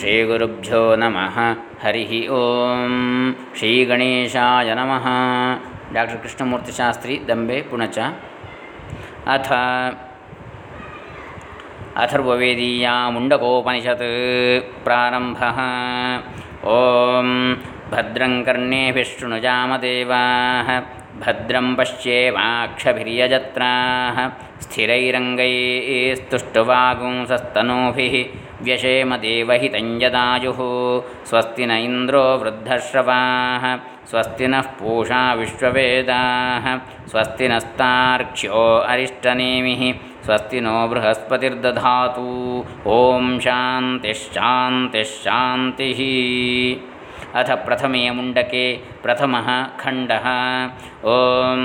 श्रीगुरुभ्यो नमः। हरिः ओं श्रीगणेशाय नमः। डाक्टर् कृष्णमूर्तिशास्त्री दम्बे पुणच अथ अथर्ववेदीयामुण्डकोपनिषत् प्रारम्भः। ॐ भद्रं कर्णेभिः शृणुजामदेवाः। भद्रं पश्येमाक्षभिर्यजत्राः स्थिरैरङ्गैस्तुष्टुवागुंसस्तनूभिः व्यशेम देवहितं यदायुः स्वस्ति न इन्द्रो वृद्धश्रवाः स्वस्ति नः पूषा विश्ववेदाः स्वस्ति नस्तार्क्ष्यो अरिष्टनेमिः स्वस्ति नो बृहस्पतिर्दधातु। ॐ शान्तिश्शान्तिश्शान्तिः अथ प्रथमे मुण्डके प्रथमः खण्डः। ॐ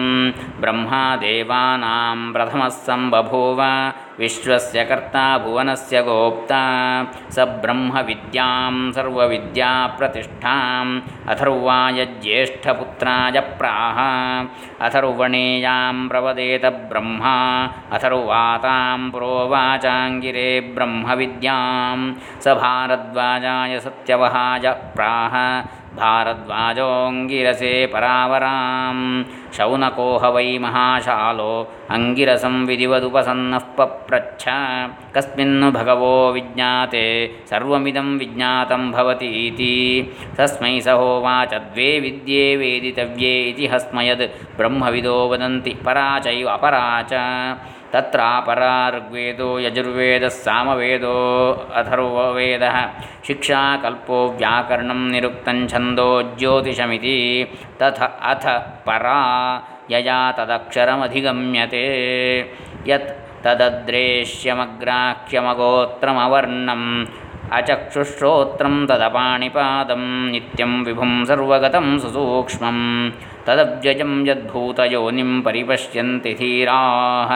ब्रह्मादेवानां प्रथमः सम्बभूव विश्वस्य कर्ता भुवनस्य गोप्ता स ब्रह्मविद्यां सर्वविद्याप्रतिष्ठाम् अथर्वाय ज्येष्ठपुत्राय प्राह, अथर्वणेयां प्रवदेत ब्रह्मा, अथर्वातां प्रोवाचाङ्गिरे ब्रह्मविद्यां, स भारद्वाजाय सत्यवहाय प्राह भारद्वाजोऽङ्गिरसे परावरां शौनकोह वै महाशालो अङ्गिरसं विधिवदुपसन्नः पप्रच्छ। कस्मिन्नु भगवो विज्ञाते सर्वमिदं विज्ञातं भवति इति। तस्मै स होवाच द्वे विद्ये वेदितव्ये इति हस्मयद् ब्रह्मविदो वदन्ति परा चैव अपरा च तत्रापरा ऋग्वेदो यजुर्वेदः सामवेदो अथर्ववेदः शिक्षाकल्पो व्याकरणं निरुक्तं छन्दो ज्योतिषमिति तथ अथ परा यया तदक्षरमधिगम्यते यत् तदद्रेश्यमग्राह्यमगोत्रमवर्णम् अचक्षुश्रोत्रं तदपाणिपादं नित्यं विभुं सर्वगतं सुसूक्ष्मं तदव्ययं यद्भूतयोनिं परिपश्यन्ति धीराः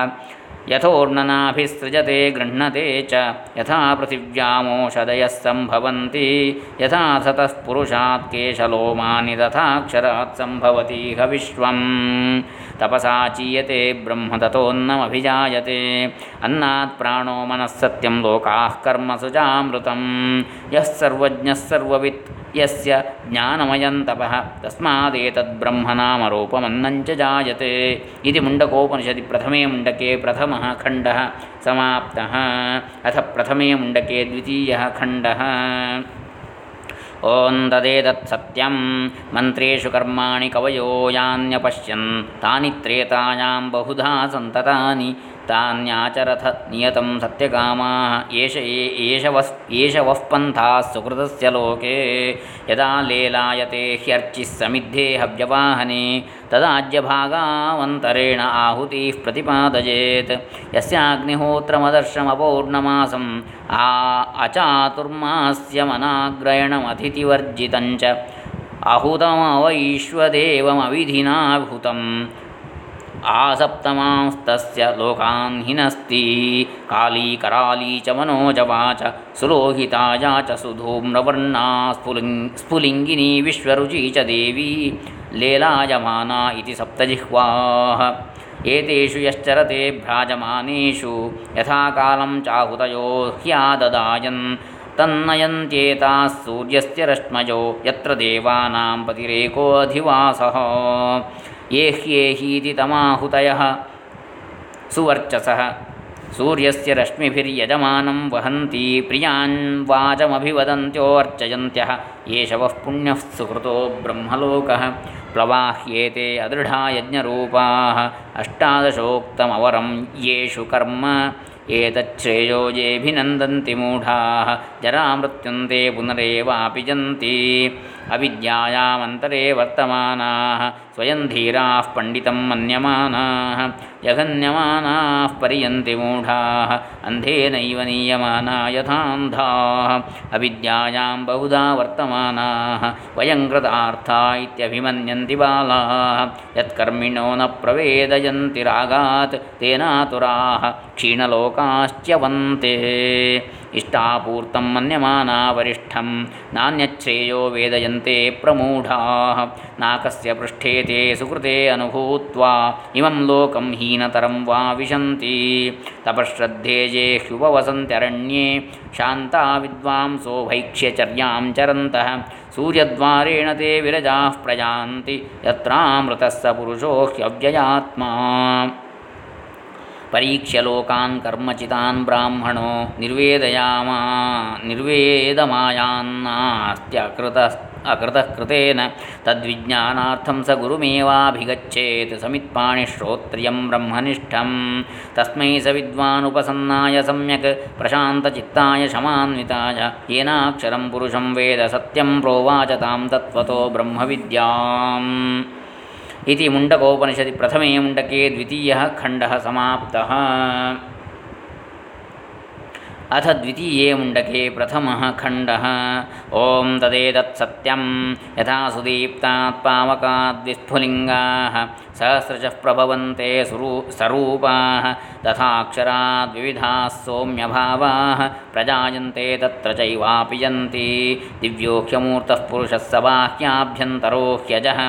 यथोर्णनाभिसृजते गृह्णते च। यथा पृथिव्यामोषधयः सम्भवन्ति यथा सतः पुरुषात् केशलोमानि तथाक्षरात् सम्भवतीह विश्वं तपसा चीयते, ब्रह्म ततोन्नमभिजायते। अन्नात् प्राणो मनः सत्यं, लोकाः कर्मसु चामृतं यः सर्वज्ञः सर्ववित् ಯಸ್ಯ ಜ್ಞಾನಮಯಂತಪಃ ತಸ್ಮಾದೇತದ್ಬ್ರಹ್ಮನಾಮರೂಪಮನ್ನಂಚ ಜಾಯತೆ ಇತಿ ಮುಂಡಕೋಪನಿಷದಿ ಪ್ರಥಮೇ ಮುಂಡಕೆ ಪ್ರಥಮ ಖಂಡ ಸಮಾಪ್ತ ಅಥ ಪ್ರಥಮೇ ಮುಂಡಕೆ ದ್ವಿತೀಯ ಖಂಡ ಓಂ ತದೇತತ್ ಸತ್ಯಂ ಮಂತ್ರೇಷು ಕರ್ಮಾಣಿ ಕವಯೋ ಯಾನ್ಯಪಶ್ಯನ್ ತಾನಿ ತ್ರೇತಾಯಾಂ ಬಹುಧಾ ಸಂತತಾನಿ तान्याचरथ नियतं सत्यकामाः एष एष वस् एष वः पन्थाः सुकृतस्य लोके यदा लेलायते ह्यर्चिः समिद्धे हव्यवाहने तदाज्यभागावन्तरेण आहुतिः प्रतिपादयेत् यस्याग्निहोत्रमदर्शमपौर्णमासम् आ अचातुर्मास्यमनाग्रयणमतिथिवर्जितं च अहुतमवैश्वदेवमविधिना भूतम् आसप्तमांस्तस्य लोकान् हिनस्ति। काली कराली च मनोजवा च सुलोहिताया च सुधूम्रवर्णा स्फुलिङ् स्फुलिङ्गिनी विश्वरुचि च देवी लेलायमाना इति सप्तजिह्वाः। एतेषु यश्चरते भ्राजमानेषु यथा कालं चाहुतयो ह्याददायन्। तन्नयन्त्येताः सूर्यस्य रश्मयो यत्र देवानां पतिरेकोऽधिवासः। ये ह्येहीति तमाहुतयः सुवर्चसः सूर्यस्य रश्मिभिर्यजमानं वहन्ति प्रियान् वाचमभिवदन्त्योऽर्चयन्त्यः एष वः पुण्यः सुकृतो ब्रह्मलोकः प्लवाह्येते अदृढा यज्ञरूपाः अष्टादशोक्तमवरं येषु कर्म एतच्छ्रेयो येऽभिनन्दन्ति मूढाः जरामृत्युन्ते पुनरेवापि जन्ति ಅವಿದ್ಯಾಯಾಮಂತರೇ ವರ್ತಮಾನಾ, ಸ್ವಯಂ ಧೀರಾ ಪಂಡಿತಂ ಮನ್ಯಮಾನಾ ಜಘನ್ಯಮಾನಾ ಪರ್ಯಂತಿ ಮೂಢಾ ಅಂಧೇನೈವ ನೀಯಮಾನಾ ಯಥಾಂಧಾ ಅವಿದ್ಯಾಯಾಂ ಬಹುಧಾ ವರ್ತಮಾನಾ, ವಯಂ ಕೃತಾರ್ಥ ಇತ್ಯಭಿಮನ್ಯಂತಿ ಬಾಲಾ, ಯತ್ಕರ್ಮಿಣೋ ನ ಪ್ರವೇದಯಂತಿ ರಾಗಾತ್, ತೇನಾತುರಾ, ಕ್ಷೀಣಲೋಕಾಶ್ಚ್ಯವಂತೆ. ಇಷ್ಟಾಪೂರ್ತಂ ಮನ್ಯಮಾನಾ ವರಿಷ್ಠಂ ನಾಣ್ಯಚ್ಛ್ರೇಯೋ ವೇದಯಂತೆ ಪ್ರಮೂಢಾ. ನಾಕಸ್ಯ ಪೃಷ್ಠೇ ತೇ ಸುಕೃತೆ ಅನುಭೂತ್ವಾ. ಇಮಂ ಲೋಕಂ ಹೀನತರಂ ವಾ ವಿಶಂತಿ. ತಪಶ್ರದ್ಧೇಯೇ ಹ್ಯುಪವಸಂತ್ಯರಣ್ಯೇ ಶಾಂತಾ ವಿದ್ವಾಂಸೋ ಭೈಕ್ಷ್ಯಚರ್ಯಾಂ ಚರಂತಃ. ಸೂರ್ಯದ್ವಾರೇಣ ತೇ ವಿರಜಾಃ ಪ್ರಜಾಂತಿ. ಯತ್ರಾಮೃತಸ್ಸ ಪುರುಷೋ ಹ್ಯವ್ಯಯಾತ್ಮಾ. ಪರೀಕ್ಷ್ಯಲೋಕಾನ್ ಕರ್ಮಚಿತಾನ್ ಬ್ರಾಹ್ಮಣೋ ನಿರ್ವೇದಯಾಮ, ನಿರ್ವೇದಮಾಯಾನ್ನಾಸ್ತ್ಯಕೃತ, ಅಕೃತಕೃತೇನ ತದ್ವಿಜ್ಞಾನಾರ್ಥಂ ಸ ಗುರುಮೇವಾಭಿಗಚ್ಚೇತ್ ಸಮಿತ್ಪಾಣಿ ಶ್ರೋತ್ರಿಯಂ ಬ್ರಹ್ಮನಿಷ್ಠಂ. ತಸ್ಮೈ ಸ ವಿದ್ವಾನುಪಸನ್ನಾಯ ಸಮ್ಯಕ್ ಪ್ರಶಾಂತಚಿತ್ತಾಯ ಶಮಾನ್ವಿತಾಯ. ಏನಾಕ್ಷರಂ ಪುರುಷಂ ವೇದ ಸತ್ಯಂ ಪ್ರೋವಾಚ ತಾಂ ತತ್ವತೋ ಬ್ರಹ್ಮವಿದ್ಯಾಂ. इति मुण्डकोपनिषदि प्रथमे मुण्डके द्वितीयः खण्डः समाप्तः अथ द्वितीये मुण्डके प्रथमः खण्डः ॐ तदेतत्सत्यं यथा सुदीप्तात् पावकाद्विस्फुलिङ्गाः सहस्रशः प्रभवन्ते सुरू सरूपाः तथाक्षराद्विविधाः सौम्यभावाः प्रजायन्ते तत्र चैवापि यन्ति दिव्योऽख्यमूर्तः पुरुषः स बाह्याभ्यन्तरो ह्यजः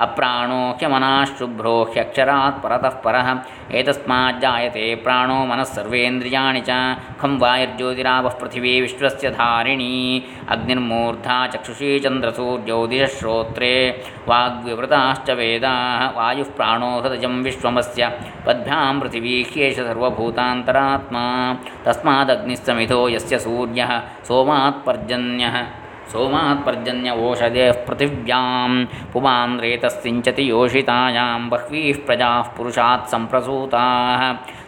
ಅಪ್ರಾಣೋ ಹ್ಯಮನಾಶುಭ್ರೋ ಹ್ಯಕ್ಷರಾತ್ ಪರತಃ ಪರಃ, ಏತಸ್ಮಾಜ್ಜಾಯತೆ ಪ್ರಾಣೋ ಮನಸ್ಸರ್ವೇಂದ್ರಿಯಾ ಚ, ಖಂ ವಾಯುರ್ಜ್ಯೋತಿರಾವಃ ಪೃಥಿವೀ ವಿಶ್ವಸ್ಯ ಧಾರಿಣೀ, ಅಗ್ನಿರ್ಮೂರ್ಧಾ ಚಕ್ಷುಷಿ ಚಂದ್ರಸೂರ್ಯೋ ದಿಶಶ್ರೋತ್ರೇ ವಾಗ್ವಿವೃತಾಶ್ಚ ವೇದಾ ವಾಯುಃ ಪ್ರಾಣೋ ಹೃದಯಂ ವಿಶ್ವಮಸ್ಯ, ಪದ್ಭ್ಯಾಂ ಪೃಥಿವೀ ಹ್ಯೇಷ ಸರ್ವಭೂತಾಂತರಾತ್ಮಾ ತಸ್ಮಾದಗ್ನಿಸ್ಸಮಿಧೋ ಯಸ್ಯ ಸೂರ್ಯಃ, ಸೋಮಾತ್ಪರ್ಜನ್ಯಃ। सोमात् पर्जन्य सोमात् पृथिव्यां पुमान रेतस्सिञ्चति योषितायां बह्वीः प्रजाः पुरुषात् सम्प्रसूताः।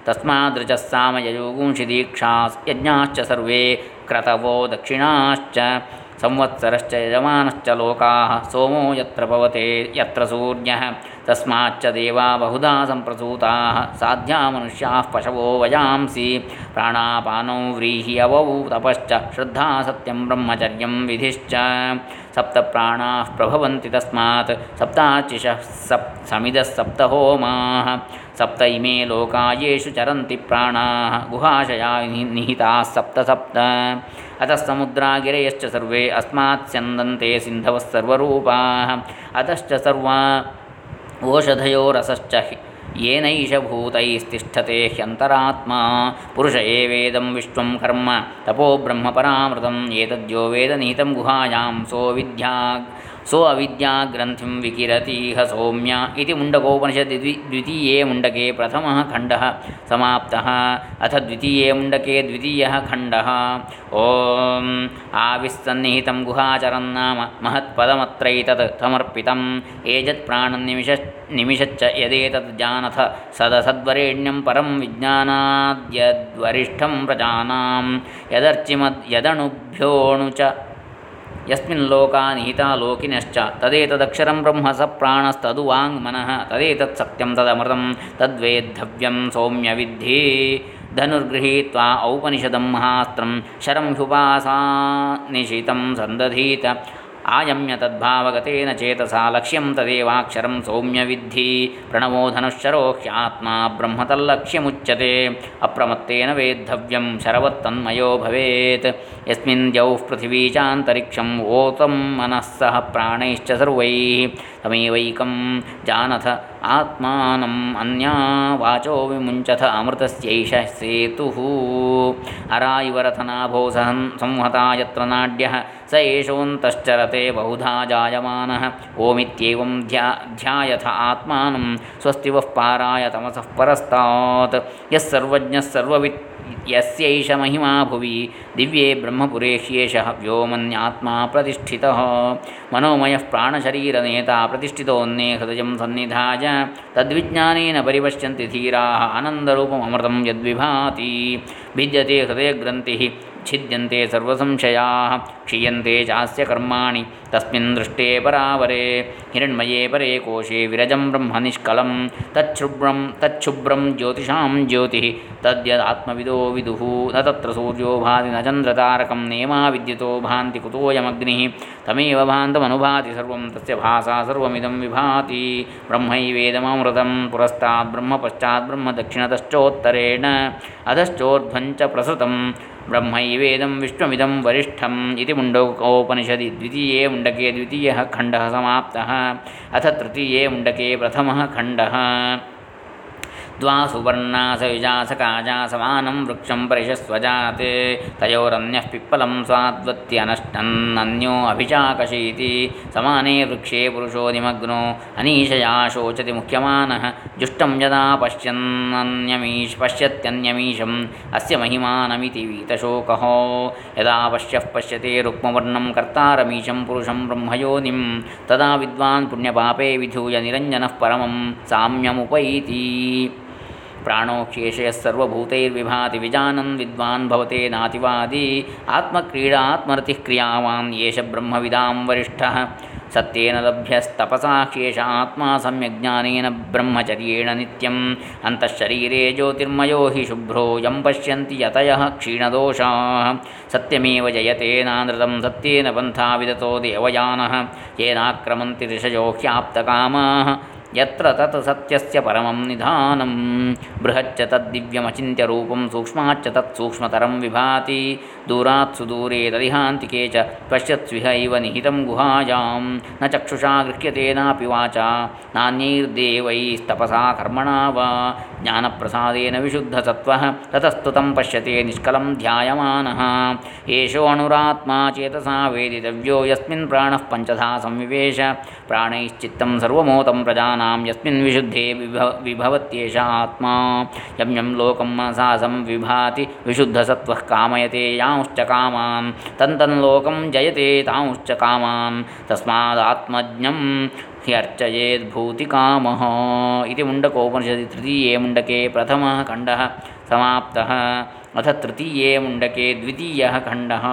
तस्मादृचः सामययोगुंषि दीक्षास् यज्ञाश्च सर्वे क्रतवो दक्षिणाश्च। संवत्सरश्च यजमानश्च लोकाः, सोमो यत्र भवते, यत्र सूर्यः। तस्माच्च देवा बहुधा सम्प्रसूताः, साध्या मनुष्याः पशवो वयांसि। प्राणापानौ व्रीह्यवौ तपश्च, श्रद्धा सत्यं ब्रह्मचर्यं विधिश्च। सप्तप्राणाः प्रभवन्ति तस्मात्, सप्ताचिषः सप् समिदः सप्तहोमाः। ಸಪ್ತ ಇಮೇ ಲೋಕಾಯೇಷು ಚರಂತಿ ಪ್ರಾಣ ಗುಹಾಶಯ ನಿಹಿತಾ ಸಪ್ತ ಸಪ್ತ ಅತಃ ಸಮುದ್ರಾಗಿರಯಶ್ಚ ಸರ್ವೇ ಅಸ್ಮಾತ್ ಸ್ಯಂದಂತೆ ಸಿಂಧವಸ್ಸರ್ವರೂಪಾ ಅತಶ್ಚ ಸರ್ವ ಓಷಧಯೋ ರಸಶ್ಚ ಏನೈಷ ಭೂತೈಸ್ತಿಷ್ಠತೆ ಹ್ಯಂತರಾತ್ಮ ಪುರುಷ ಏವೇದಂ ವಿಶ್ವಂ ಕರ್ಮ ತಪೋ ಬ್ರಹ್ಮಪರಾಮೃತಂ ಏತದ್ಯೋ ವೇದನಿಹಿತಂ ಗುಹಾಯಾಂ ಸೋ ವಿದ್ಯಾಗ್ सो विद्या सो अविद्याग्रन्थिं विकिरतीह सौम्य इति मुण्डकोपनिषदि द्वि द्वितीये मुण्डके प्रथमः खण्डः समाप्तः अथ द्वितीये मुण्डके द्वितीयः खण्डः ॐ आविस्सन्निहितं गुहाचरन्नाम महत्पदमत्रैतत् समर्पितम् एजत्प्राणन्निमिष निमिषच्च यदेतत् जानथ सदसद्वरेण्यं परं विज्ञानाद्यद्वरिष्ठं प्रजानां यदर्चिमद् यदणुभ्योऽणु च यस्मिन् लोका निहिता लोकिनश्च तदेतदक्षरं ब्रह्म स प्राणस्तदु वाङ्मनः तदेतत् सत्यं तदमृतं तद्वेद्धव्यं सौम्य विद्धि धनुर्गृहीत्वा औपनिषदं महास्त्रं शरं ह्युपासानिशितं सन्दधीत आयम्य तद्भावगतेन चेतसा लक्ष्यं तदेवाक्षरं सौम्य विद्धि प्रणवो धनुश्शरो ह्यात्मा ब्रह्म तल्लक्ष्यमुच्यते अप्रमत्तेन वेद्धव्यं शरवत्तन्मयो भवेत्। यस्मिन् द्यौः पृथिवी चान्तरिक्षम् ओतं मनः सह तमेवैकं जानथ आत्मानम् अन्या वाचो विमुञ्चथ अमृतस्यैष सेतुः अरायिवरथनाभो सहन् संहता यत्र नाड्यः स एषोऽन्तश्चरते बहुधा जायमानः ओमित्येवं ध्या ध्यायथ आत्मानं स्वस्ति वः पाराय तमसः परस्तात् यः सर्वज्ञः सर्ववित् यस्यैष महिमा भुवि। दिव्ये ब्रह्मपुरे ह्येषः व्योमन्यात्मा प्रतिष्ठितः। मनोमयः प्राणशरीरनेता प्रतिष्ठितोऽन्ये हृदयं सन्निधाय। तद्विज्ञानेन परिपश्यन्ति धीराः आनन्दरूपमृतं यद्विभाति। भिद्यते हृदयग्रन्थिः छिद्यन्ते सर्वसंशयाः, क्षीयन्ते चास्य कर्माणि, तस्मिन् दृष्टे परावरे, हिरण्मये परे कोशे विरजं ब्रह्मनिष्कलं तच्छुभ्रं तच्छुभ्रं ज्योतिषां ज्योतिः, तद्यदात्मविदो विदुः, न तत्र सूर्यो भाति न चन्द्रतारकं नेमा विद्युतो भान्ति कुतोऽयमग्निः, तमेव भान्तमनुभाति सर्वं तस्य भासा सर्वमिदं विभाति ब्रह्मैवेदममृतं पुरस्तात् ब्रह्म पश्चात् ब्रह्म दक्षिणतश्चोत्तरेण अधश्चोर्ध्वं च प्रसृतं ब्रह्मैवेदं विश्वमिदं वरिष्ठम् इति मुण्डकोपनिषदि द्वितीये मुण्डके द्वितीयः खण्डः समाप्तः अथ तृतीये मुण्डके प्रथमः खण्डः द्वा सुवर्णा सयुजा सकाजा समानं वृक्षं परिशस्वजात् तयोरन्यः पिप्पलं स्वाद्वत्यनष्टन्नन्यो अभिचाकशीति समाने वृक्षे पुरुषो निमग्नो अनीशया शोचति मुह्यमानः जुष्टं यदा पश्यन्नन्यमीश पश्यत्यन्यमीशम् अस्य महिमानमिति वीतशोकः यदा पश्यः पश्यते रुक्मवर्णं कर्तारमीशं पुरुषं ब्रह्मयोनिं तदा विद्वान् पुण्यपापे विधूय निरञ्जनः परमं साम्यमुपैति प्राणोक्षेषयः सर्वभूतैर्विभाति विजानन् विद्वान् भवते नातिवादी आत्मक्रीडात्मरतिः क्रियावान् एष ब्रह्मविदां वरिष्ठः। सत्येन लभ्यस्तपसा शेष आत्मा सम्यग्ज्ञानेन ब्रह्मचर्येण नित्यम्। अन्तःशरीरे ज्योतिर्मयो हि शुभ्रो, यं पश्यन्ति यतयः क्षीणदोषाः। सत्यमेव जयते नानृतं, सत्येन पन्था विदतो देवयानः। येनाक्रमन्ति ऋषयो ह्याप्तकामाः। यत्र तत् सत्यस्य परमं निधानं। बृहच्च तद्दिव्यमचिन्त्यरूपं सूक्ष्माच्च तत्सूक्ष्मतरं विभाति। दूरात् सुदूरे तदिहान्तिके च पश्यत्स्विहैव निहितं गुहायां। न चक्षुषा गृह्यते नापि वाचा। नान्यैर्देवैस्तपसा कर्मणा वा। ज्ञानप्रसादेन विशुद्धसत्त्वः ततस्तु तं पश्यते निष्कलं ध्यायमानः। एषोऽणुरात्मा चेतसा वेदितव्यो यस्मिन् प्राणः पञ्चधा संविवेश। प्राणैश्चित्तं सर्वमोतं प्रजानां यस्मिन् विशुद्धे विभ विभवत्येष आत्मा। यं यं लोकं मनसा संविभाति विशुद्धसत्त्वः कामयते यांश्च कामान्। तन्तन्लोकं जयते तांश्च कामान्। तस्मादात्मज्ञं ह्यर्चयेद्भूतिकामः इति मुण्डकोपनिषदि तृतीये मुण्डके प्रथमः खण्डः समाप्तः अथ तृतीये मुण्डके द्वितीयः खण्डः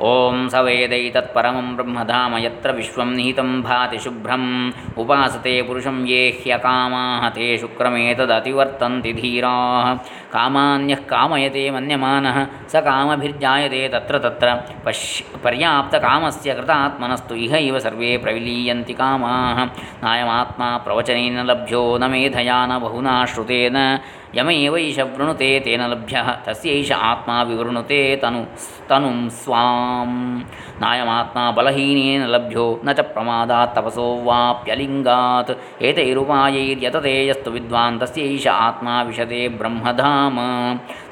ॐ स वेदैतत्परमं ब्रह्मधाम यत्र निहितं भाति शुभ्रम्। उपासते पुरुषं ये ह्यकामाः, ते शुक्रमेतदतिवर्तन्ति धीराः। कामान्यः कामयते मन्यमानः, स कामभिर्जायते तत्र तत्र। पश्य, पर्याप्तकामस्य कृतात्मनस्तु इह इव सर्वे प्रविलीयन्ति कामाः। नायमात्मा प्रवचनेन लभ्यो न मेधया न बहुना श्रुतेन। ಯಮೈವೈಷ ವೃಣುತೆ ತೇನ ಲಭ್ಯ ತಸ್ಯೈಷ ಆತ್ಮ ವಿವೃಣುತೆ ತನು ತನುಂ ಸ್ವಾಂ ನಾಯಮಾತ್ಮ ಬಲಹೀನೇನ ಲಭ್ಯೋ ನ ಚ ಪ್ರಮಾದಾತ್ ತಪಸೋ ವಾಪ್ಯಲಿಂಗಾತ್ ಏತೈರುಪಾಯೈರ್ಯತತೆ ಯಸ್ತು ವಿದ್ವಾನ್ ತಸ್ಯೈಷ ಆತ್ಮ ವಿಶದೆ ಬ್ರಹ್ಮಧಾಮ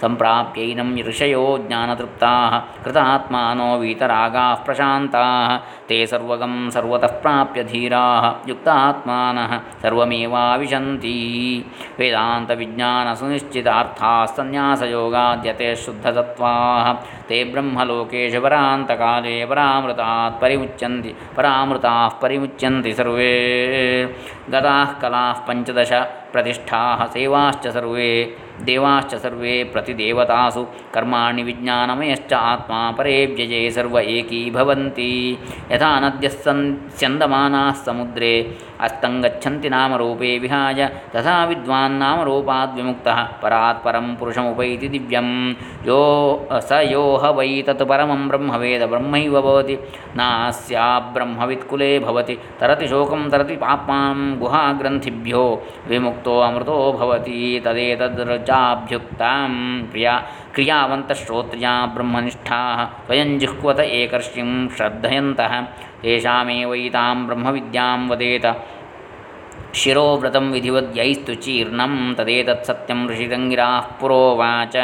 ಸಂಪ್ರಾಪ್ಯೈನಂ ಋಷಯೋ ಜ್ಞಾನತೃಪ್ತಾ ಕೃತಾತ್ಮಾನೋ ವೀತರಾಗಾ ಪ್ರಶಾಂತಾ ತೇ ಸರ್ವಗಂ ಸರ್ವತಃ ಪ್ರಾಪ್ಯ ಧೀರಾ ಯುಕ್ತಾತ್ಮಾನಃ ಸರ್ವಮೇವಾವಿಶಂತಿ ವೇದಾಂತವಿಜ್ಞಾನಸುನಿಶ್ಚಿತಾರ್ಥಾಸ್ಸನ್ಯಾಸಯೋಗಾದ್ಯತೆ ಶುದ್ಧತತ್ತ್ವಾ ते ब्रह्मलोकेषु परान्तकाले परामृतात् परिमुच्यन्ति परामृताः परिमुच्यन्ति सर्वे गताः कलाः पञ्चदश प्रतिष्ठाः सेवाश्च सर्वे देवाश्च सर्वे प्रतिदेवतासु। कर्माणि विज्ञानमयश्च आत्मा परे व्यये सर्व एकीभवन्ति यथा नद्यः सन्, स्यन्दमानाः समुद्रे अस्तङ्गच्छन्ति नामरूपे विहाय, तथा विद्वान् नामरूपाद् विमुक्तः परात् परं पुरुषमुपैति दिव्यं। यो, स यो ह वै तत् परमं ब्रह्मवेद ब्रह्मैव भवति। नास्या ब्रह्मवित्कुले भवति। तरति शोकं तरति पाप्मां गुहाग्रन्थिभ्यो विमुक्तो अमृतो भवति। तदेतद्रजाभ्युक्तां क्रिया क्रियावन्तश्रोत्रिया ब्रह्मनिष्ठाः स्वयं जिह्वत एकर्षिं श्रद्धयन्तः तेषामेवैतां ब्रह्मविद्यां वदेत। ಶಿರೋವ್ರತಂ ವಿಧಿವದ್ಯೈಸ್ತುಚೀರ್ಣಂ ತದೇತತ್ಸತ್ಯಂ ಋಷಿರಂಗಿರಾಃ ಪುರೋವಾಚ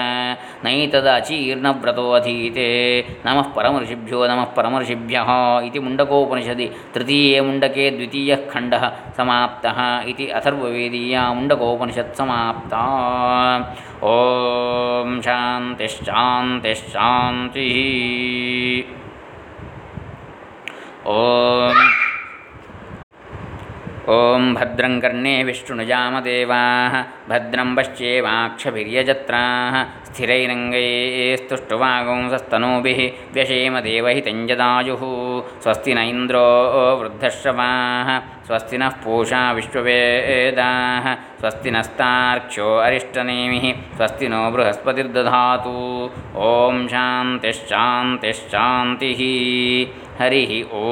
ನೈತದಚೀರ್ಣವ್ರತೋऽಧೀತೆ ನಮಃ ಪರಮಋಷಿಭ್ಯೋ ನಮಃ ಪರಮಋಷಿಭ್ಯಃ ಇತಿ ಮುಂಡಕೋಪನಿಷದಿ ತೃತೀಯೇ ಮುಂಡಕೆ ದ್ವಿತೀಯಃ ಖಂಡಃ ಸಮಾಪ್ತಃ ಇತಿ ಅಥರ್ವವೇದೀಯ ಮುಂಡಕೋಪನಿಷತ್ ಸಮಾಪ್ತ ಓಂ ಶಾಂತಿಶ್ಶಾಂತಿಶ್ಶಾಂತಿಃ ಓಂ शान्तिश्शान्तिश्शान्तिः ॐ ॐ भद्रं कर्णे विष्णुजामदेवाः भद्रं पश्येवाक्षभिर्यजत्राः स्थिरैरङ्गैस्तुष्टुवागुंसस्तनूभिः व्यशेम देवहितञ्जदायुः स्वस्ति न इन्द्रो वृद्धश्रवाः स्वस्ति नः पूषा विश्ववेदाः स्वस्ति नस्तार्क्ष्यो अरिष्टनेमिः स्वस्ति नो बृहस्पतिर्दधातु ॐ शान्तिश्शान्तिश्शान्तिः हरिः ॐ